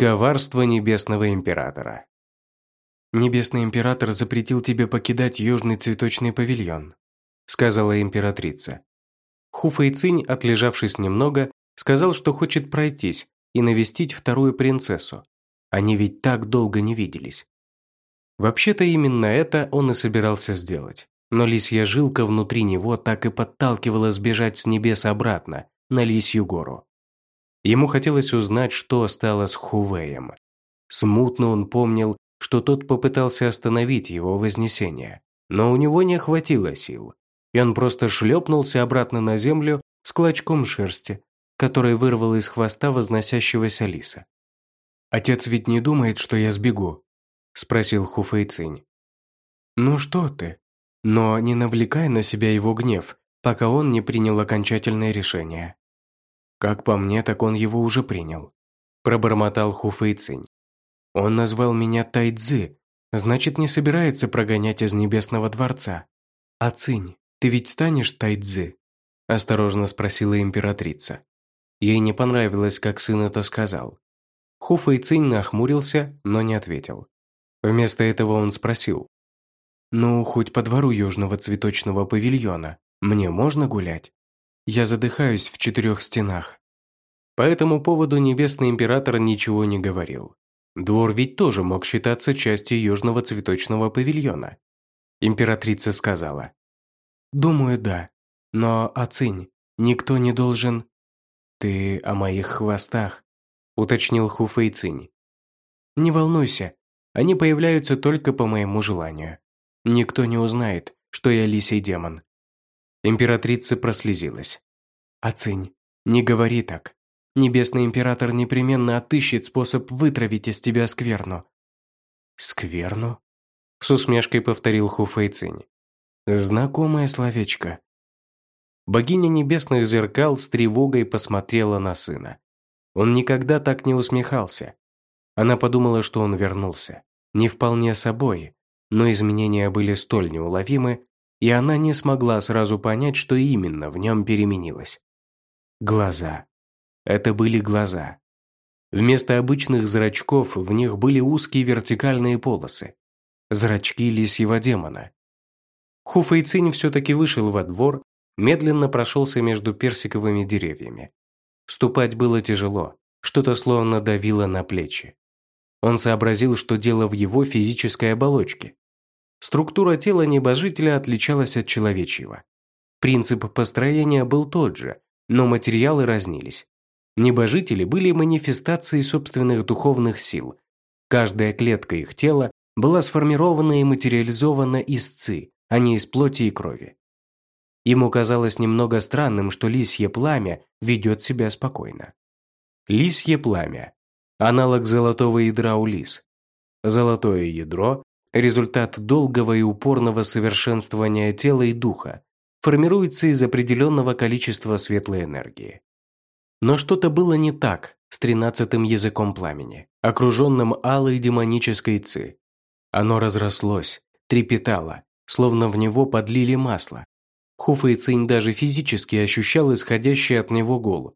Коварство Небесного Императора. «Небесный Император запретил тебе покидать Южный цветочный павильон», сказала императрица. Хуфэйцинь, отлежавшись немного, сказал, что хочет пройтись и навестить вторую принцессу. Они ведь так долго не виделись. Вообще-то именно это он и собирался сделать. Но лисья жилка внутри него так и подталкивала сбежать с небес обратно, на Лисью гору. Ему хотелось узнать, что стало с Хувеем. Смутно он помнил, что тот попытался остановить его вознесение, но у него не хватило сил, и он просто шлепнулся обратно на землю с клочком шерсти, который вырвал из хвоста возносящегося лиса. «Отец ведь не думает, что я сбегу?» – спросил Хуфэйцинь. «Ну что ты? Но не навлекай на себя его гнев, пока он не принял окончательное решение. Как по мне, так он его уже принял. Пробормотал Хуфэйцинь. Он назвал меня Тайцзы, значит, не собирается прогонять из Небесного Дворца. А Цинь, ты ведь станешь Тайцзы? Осторожно спросила императрица. Ей не понравилось, как сын это сказал. Хуфэйцинь нахмурился, но не ответил. Вместо этого он спросил. «Ну, хоть по двору Южного цветочного павильона. Мне можно гулять?» Я задыхаюсь в четырех стенах. По этому поводу Небесный Император ничего не говорил. Двор ведь тоже мог считаться частью Южного цветочного павильона. Императрица сказала. «Думаю, да. Но, оцень, никто не должен...» «Ты о моих хвостах», — уточнил Хуфэй Цинь. «Не волнуйся, они появляются только по моему желанию. Никто не узнает, что я лисий демон. Императрица прослезилась. «Оцень, не говори так. Небесный император непременно отыщет способ вытравить из тебя скверну». «Скверну?» С усмешкой повторил Хуфэйцинь. «Знакомое словечко». Богиня небесных зеркал с тревогой посмотрела на сына. Он никогда так не усмехался. Она подумала, что он вернулся. Не вполне собой, но изменения были столь неуловимы, и она не смогла сразу понять, что именно в нем переменилось. Глаза. Это были глаза. Вместо обычных зрачков в них были узкие вертикальные полосы. Зрачки лисьего демона. Хуфэйцинь все-таки вышел во двор, медленно прошелся между персиковыми деревьями. Ступать было тяжело, что-то словно давило на плечи. Он сообразил, что дело в его физической оболочке. Структура тела небожителя отличалась от человечьего. Принцип построения был тот же, но материалы разнились. Небожители были манифестацией собственных духовных сил. Каждая клетка их тела была сформирована и материализована из ци, а не из плоти и крови. Ему казалось немного странным, что лисье пламя ведет себя спокойно. Лисье пламя – аналог золотого ядра у лис. Золотое ядро результат долгого и упорного совершенствования тела и духа, формируется из определенного количества светлой энергии. Но что-то было не так с тринадцатым языком пламени, окруженным алой демонической ци. Оно разрослось, трепетало, словно в него подлили масло. Хуфа и Цинь даже физически ощущал исходящий от него гул.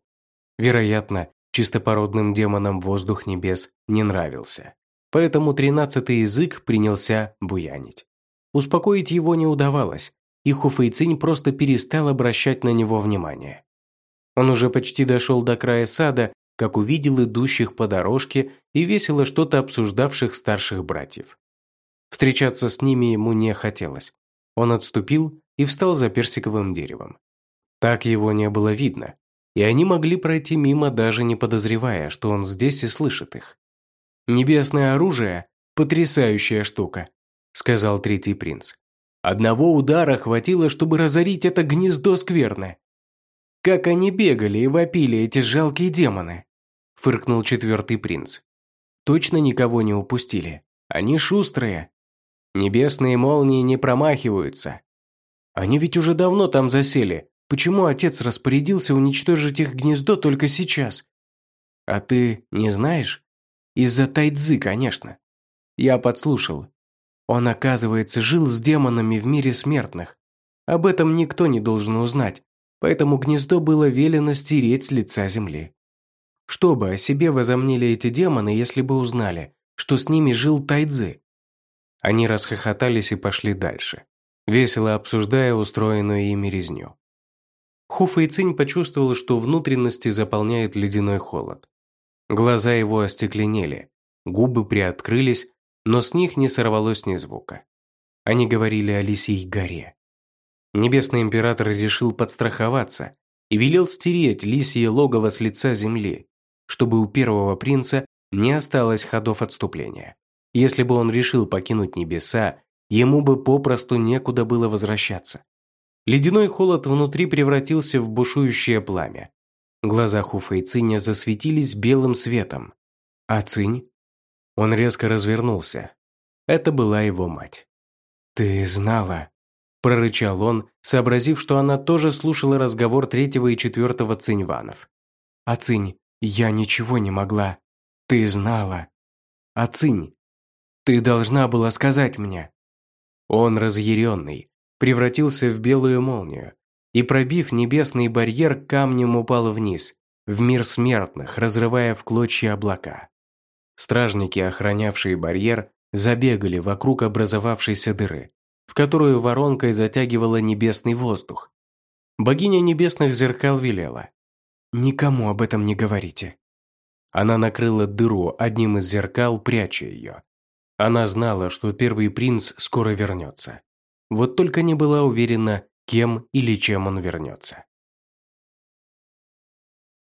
Вероятно, чистопородным демонам воздух небес не нравился. Поэтому тринадцатый язык принялся буянить. Успокоить его не удавалось, и Хуфэйцинь просто перестал обращать на него внимание. Он уже почти дошел до края сада, как увидел идущих по дорожке и весело что-то обсуждавших старших братьев. Встречаться с ними ему не хотелось. Он отступил и встал за персиковым деревом. Так его не было видно, и они могли пройти мимо, даже не подозревая, что он здесь и слышит их. «Небесное оружие – потрясающая штука», – сказал третий принц. «Одного удара хватило, чтобы разорить это гнездо скверны». «Как они бегали и вопили, эти жалкие демоны!» – фыркнул четвертый принц. «Точно никого не упустили. Они шустрые. Небесные молнии не промахиваются. Они ведь уже давно там засели. Почему отец распорядился уничтожить их гнездо только сейчас? А ты не знаешь?» Из-за тайцзы, конечно. Я подслушал. Он, оказывается, жил с демонами в мире смертных. Об этом никто не должен узнать, поэтому гнездо было велено стереть с лица земли. Что бы о себе возомнили эти демоны, если бы узнали, что с ними жил Тайцзы? Они расхохотались и пошли дальше, весело обсуждая устроенную ими резню. Ху Фэйцинь почувствовал, что внутренности заполняет ледяной холод. Глаза его остекленели, губы приоткрылись, но с них не сорвалось ни звука. Они говорили о Лисьей горе. Небесный император решил подстраховаться и велел стереть Лисье логово с лица земли, чтобы у первого принца не осталось ходов отступления. Если бы он решил покинуть небеса, ему бы попросту некуда было возвращаться. Ледяной холод внутри превратился в бушующее пламя. Глаза Хуфа и Циня засветились белым светом. А Цинь? Он резко развернулся. Это была его мать. «Ты знала?» – прорычал он, сообразив, что она тоже слушала разговор третьего и четвертого Циньванов. «А Цинь, я ничего не могла. Ты знала. А Цинь, ты должна была сказать мне». Он, разъяренный, превратился в белую молнию и, пробив небесный барьер, камнем упал вниз, в мир смертных, разрывая в клочья облака. Стражники, охранявшие барьер, забегали вокруг образовавшейся дыры, в которую воронкой затягивала небесный воздух. Богиня небесных зеркал велела. «Никому об этом не говорите». Она накрыла дыру одним из зеркал, пряча ее. Она знала, что первый принц скоро вернется. Вот только не была уверена, кем или чем он вернется.